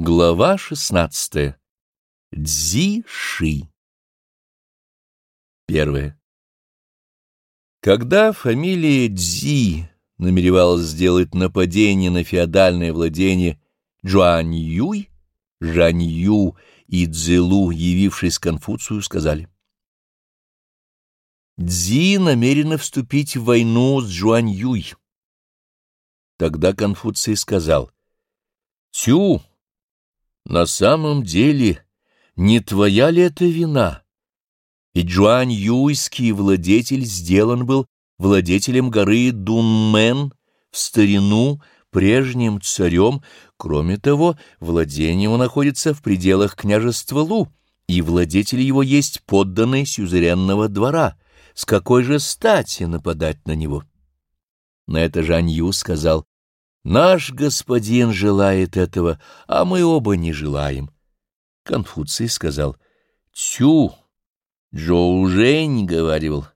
Глава шестнадцатая. Цзи-ши. Первое. Когда фамилия Цзи намеревалась сделать нападение на феодальное владение Джуань-Юй, Жань-Ю и Цзилу, явившись Конфуцию, сказали «Цзи намерена вступить в войну с Джуань-Юй». Тогда Конфуций сказал «Тю, на самом деле, не твоя ли это вина? Ведь Джуань Юйский владетель сделан был владетелем горы Дунмен в старину прежним царем, кроме того, владение его находится в пределах княжества Лу, и владетель его есть подданный сюзеренного двора. С какой же стати нападать на него? На это Жань Ю сказал, Наш господин желает этого, а мы оба не желаем. Конфуций сказал, Тю, Джоу Жень говаривал,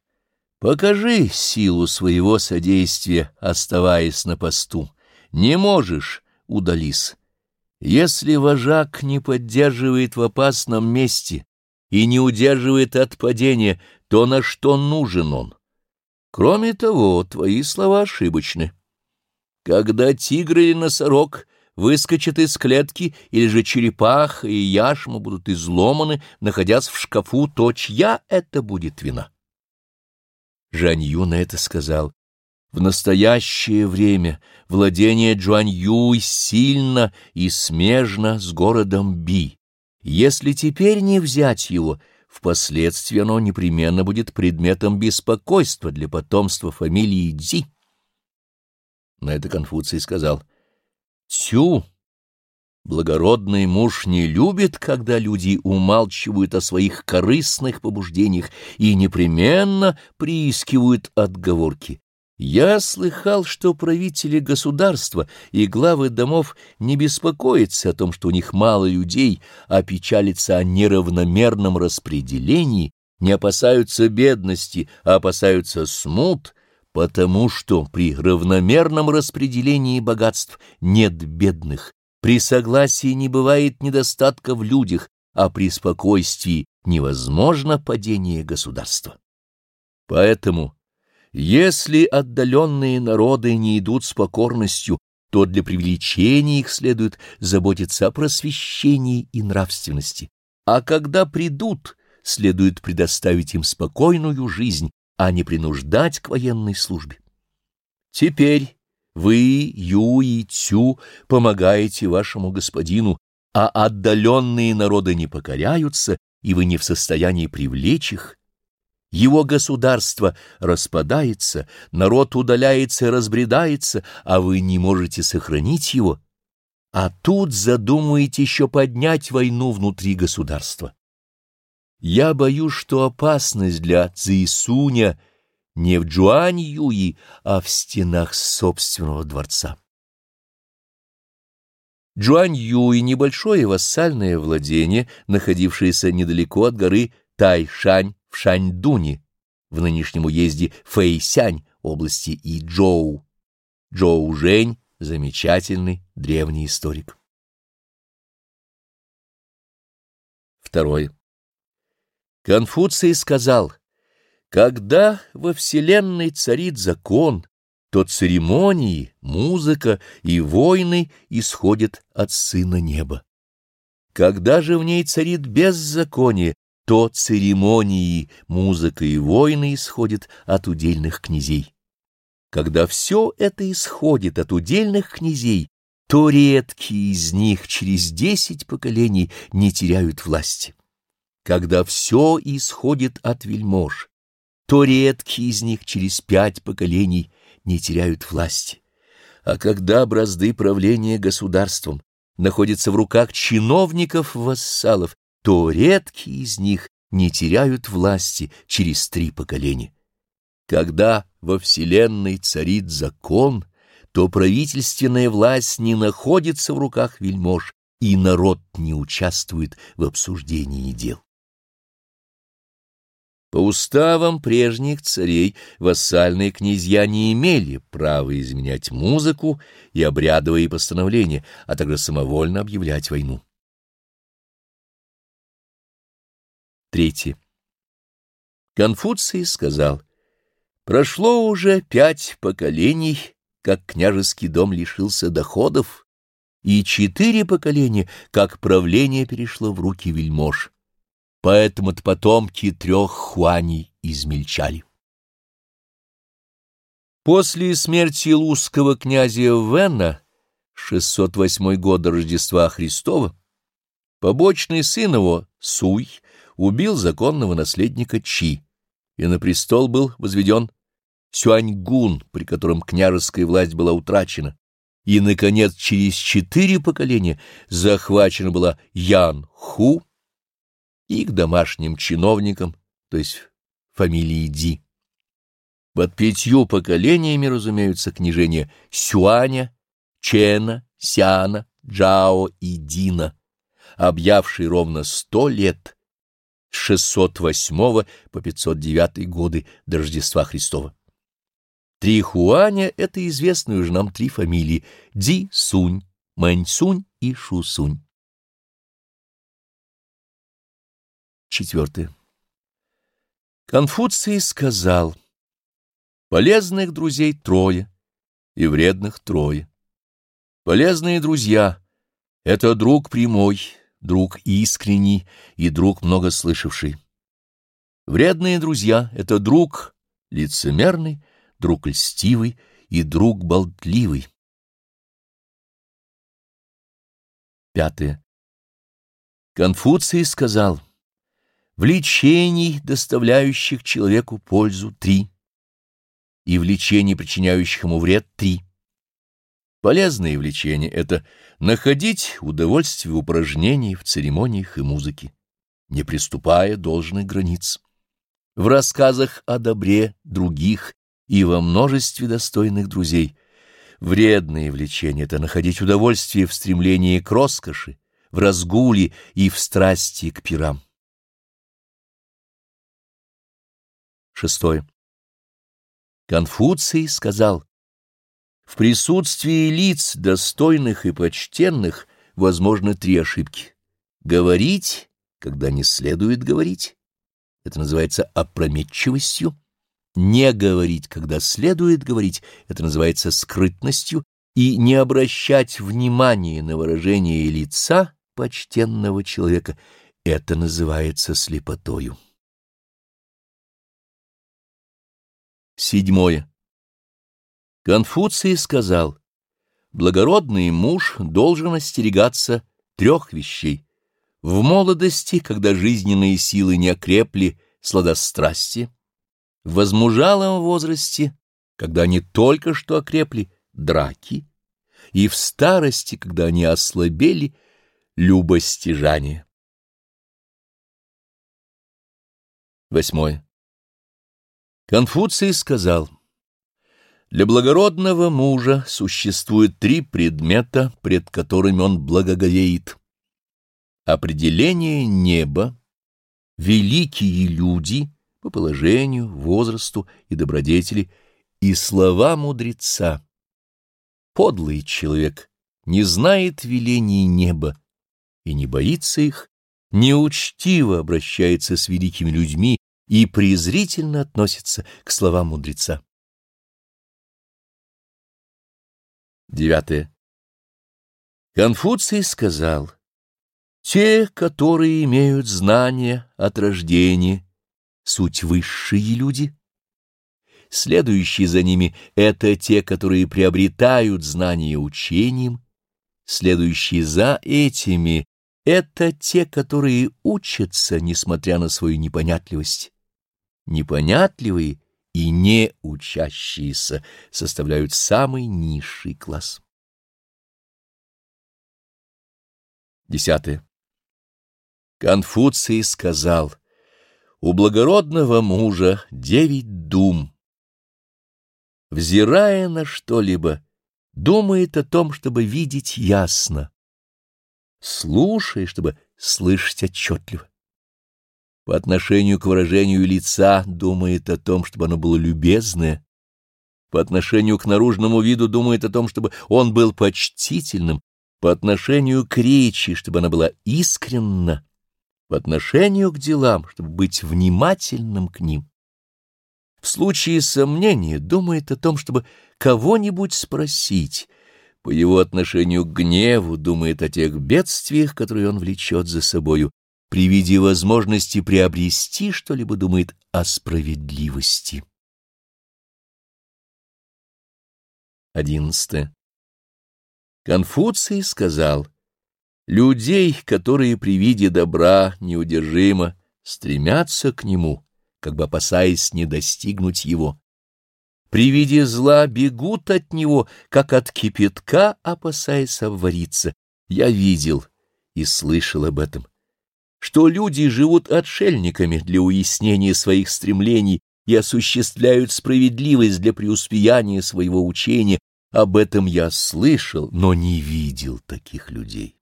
покажи силу своего содействия, оставаясь на посту. Не можешь, удались. Если вожак не поддерживает в опасном месте и не удерживает от падения, то на что нужен он? Кроме того, твои слова ошибочны. Когда тигр или носорог выскочат из клетки, или же черепаха и яшма будут изломаны, находясь в шкафу, то чья это будет вина? Жанью на это сказал. В настоящее время владение Джуанью сильно и смежно с городом Би. Если теперь не взять его, впоследствии оно непременно будет предметом беспокойства для потомства фамилии Дзи. На это Конфуций сказал, «Тю, благородный муж не любит, когда люди умалчивают о своих корыстных побуждениях и непременно приискивают отговорки. Я слыхал, что правители государства и главы домов не беспокоятся о том, что у них мало людей, а печалятся о неравномерном распределении, не опасаются бедности, а опасаются смут — Потому что при равномерном распределении богатств нет бедных, при согласии не бывает недостатка в людях, а при спокойствии невозможно падение государства. Поэтому, если отдаленные народы не идут с покорностью, то для привлечения их следует заботиться о просвещении и нравственности, а когда придут, следует предоставить им спокойную жизнь, а не принуждать к военной службе. Теперь вы, Ю и Цю, помогаете вашему господину, а отдаленные народы не покоряются, и вы не в состоянии привлечь их. Его государство распадается, народ удаляется и разбредается, а вы не можете сохранить его. А тут задумаете еще поднять войну внутри государства. Я боюсь, что опасность для Цзисуня не в Джуань-Юи, а в стенах собственного дворца. Джуань-Юй — небольшое вассальное владение, находившееся недалеко от горы Тайшань в Шаньдуне, в нынешнем уезде Фэйсянь области Иджоу. Джоу Жень — замечательный древний историк. Второе. Конфуций сказал, когда во Вселенной царит закон, то церемонии, музыка и войны исходят от Сына Неба. Когда же в ней царит беззаконие, то церемонии, музыка и войны исходят от удельных князей. Когда все это исходит от удельных князей, то редкие из них через десять поколений не теряют власти. Когда все исходит от вельмож, то редкие из них через пять поколений не теряют власти. А когда бразды правления государством находятся в руках чиновников-вассалов, то редкие из них не теряют власти через три поколения. Когда во Вселенной царит закон, то правительственная власть не находится в руках вельмож, и народ не участвует в обсуждении дел. По уставам прежних царей вассальные князья не имели права изменять музыку и обрядовые постановления, а также самовольно объявлять войну. Третье. Конфуций сказал, «Прошло уже пять поколений, как княжеский дом лишился доходов, и четыре поколения, как правление перешло в руки вельмож. Поэтому-то потомки трех хуаней измельчали». После смерти лузского князя Вена, 608 года Рождества Христова, побочный сын его, Суй, убил законного наследника Чи, и на престол был возведен Сюаньгун, при котором княжеская власть была утрачена, и, наконец, через четыре поколения захвачена была Ян Ху и к домашним чиновникам, то есть фамилии Ди. Под пятью поколениями разумеются княжения Сюаня, Чена, Сяна, Джао и Дина, объявшие ровно сто лет с 608 по 509 годы до Рождества Христова. Три Хуаня — это известные уже нам три фамилии — Ди Сунь, Мэнь Сунь и Шу Сунь. Четвертое. Конфуций сказал, полезных друзей трое и вредных трое. Полезные друзья — это друг прямой, друг искренний и друг многослышавший. Вредные друзья — это друг лицемерный, друг льстивый и друг болтливый. Пятое. Конфуций сказал, «Влечений, доставляющих человеку пользу, три, и влечений, причиняющих ему вред, три». Полезные влечения — это находить удовольствие в упражнении, в церемониях и музыке, не приступая должных границ. В рассказах о добре других и во множестве достойных друзей. Вредные влечения — это находить удовольствие в стремлении к роскоши, в разгуле и в страсти к пирам. Шестое. Конфуций сказал, в присутствии лиц, достойных и почтенных, возможны три ошибки. Говорить, когда не следует говорить. Это называется опрометчивостью. Не говорить, когда следует говорить. Это называется скрытностью. И не обращать внимания на выражение лица почтенного человека. Это называется слепотою. Седьмое. Конфуций сказал, благородный муж должен остерегаться трех вещей. В молодости, когда жизненные силы не окрепли, сладострастие, в возмужалом возрасте, когда они только что окрепли, драки, и в старости, когда они ослабели, любостяжание. Восьмое. Конфуций сказал, для благородного мужа существует три предмета, пред которыми он благоговеет. Определение неба, великие люди по положению, возрасту и добродетели, и слова мудреца. Подлый человек не знает велений неба и не боится их, неучтиво обращается с великими людьми и презрительно относится к словам мудреца. Девятое. Конфуций сказал, «Те, которые имеют знания от рождения, суть высшие люди. Следующие за ними — это те, которые приобретают знания учением. Следующие за этими — это те, которые учатся, несмотря на свою непонятливость. Непонятливые и не учащиеся составляют самый низший класс. Десятое. Конфуций сказал, «У благородного мужа девять дум. Взирая на что-либо, думает о том, чтобы видеть ясно, слушая, чтобы слышать отчетливо. По отношению к выражению лица думает о том, чтобы оно было любезное, по отношению к наружному виду думает о том, чтобы он был почтительным, по отношению к речи, чтобы она была искренна, по отношению к делам, чтобы быть внимательным к ним. В случае сомнения думает о том, чтобы кого-нибудь спросить, по его отношению к гневу думает о тех бедствиях, которые он влечет за собою, при виде возможности приобрести что-либо думает о справедливости. Одиннадцатое. Конфуций сказал, «Людей, которые при виде добра неудержимо стремятся к нему, как бы опасаясь не достигнуть его, при виде зла бегут от него, как от кипятка, опасаясь обвариться. Я видел и слышал об этом, что люди живут отшельниками для уяснения своих стремлений и осуществляют справедливость для преуспеяния своего учения, об этом я слышал, но не видел таких людей.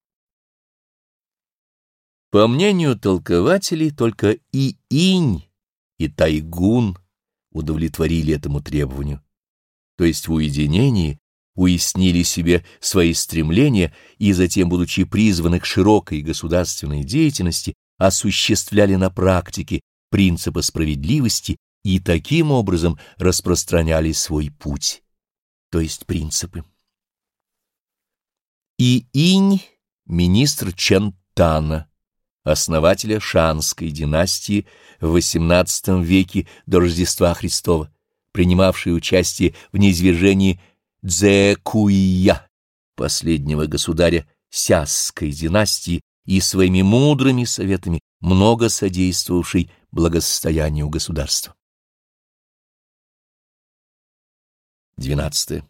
По мнению толкователей, только и инь, и тайгун удовлетворили этому требованию, то есть в уединении уяснили себе свои стремления и затем, будучи призваны к широкой государственной деятельности, осуществляли на практике принципы справедливости и таким образом распространяли свой путь то есть принципы. И Инь, министр Чентана, основателя Шанской династии в XVIII веке до Рождества Христова, принимавший участие в низвержении Дзекуия, последнего государя Сясской династии и своими мудрыми советами много содействовавший благосостоянию государства. 12.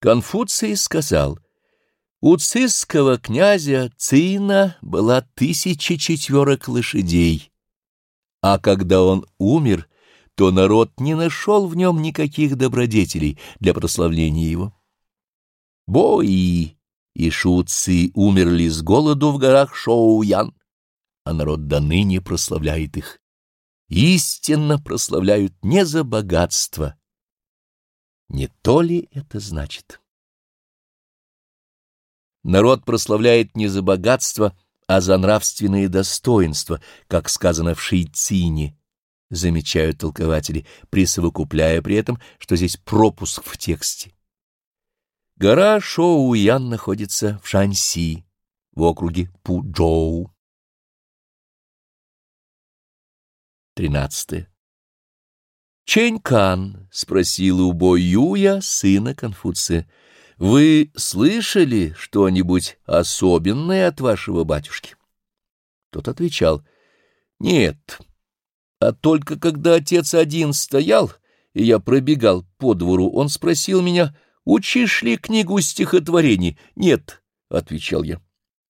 Конфуций сказал, у цисского князя Цина была тысяча четверок лошадей, а когда он умер, то народ не нашел в нем никаких добродетелей для прославления его. Бои и шутцы умерли с голоду в горах Шоуян, а народ до ныне прославляет их. Истинно прославляют не за богатство, не то ли это значит? Народ прославляет не за богатство, а за нравственные достоинства, как сказано в Шейцине, замечают толкователи, присовокупляя при этом, что здесь пропуск в тексте. Гора Шоу-Ян находится в Шанси, в округе Пуджоу. 13. Чэнь-Кан спросил у Бо Юя, сына Конфуция, «Вы слышали что-нибудь особенное от вашего батюшки?» Тот отвечал, «Нет, а только когда отец один стоял, и я пробегал по двору, он спросил меня, учишь ли книгу стихотворений? Нет, — отвечал я.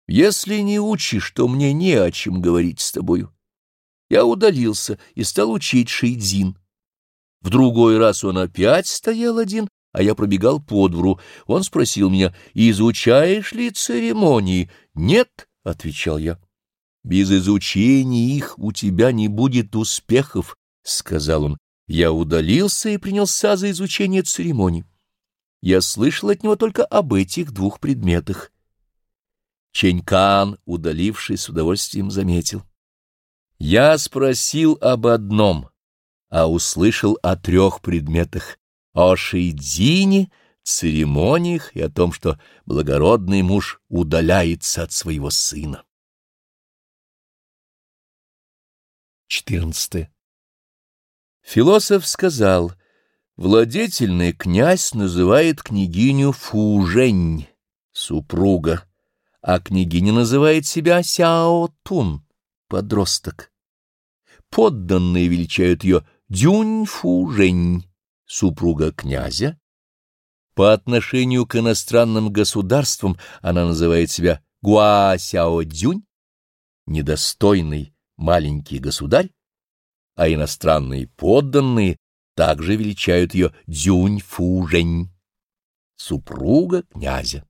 Если не учишь, то мне не о чем говорить с тобою. Я удалился и стал учить шейдзин. В другой раз он опять стоял один, а я пробегал по двору. Он спросил меня, изучаешь ли церемонии? Нет, — отвечал я. Без изучения их у тебя не будет успехов, — сказал он. Я удалился и принялся за изучение церемоний. Я слышал от него только об этих двух предметах. Ченькан, удаливший, с удовольствием заметил. Я спросил об одном — а услышал о трех предметах — о шейдзине, церемониях и о том, что благородный муж удаляется от своего сына. 14. Философ сказал, владетельный князь называет княгиню Фужень, супруга, а княгиня называет себя Сяо Тун, подросток. Подданные величают ее Дюнь-Фу-Жень, супруга князя. По отношению к иностранным государствам она называет себя Гуа-Сяо-Дюнь, недостойный маленький государь, а иностранные подданные также величают ее Дюнь-Фу-Жень, супруга князя.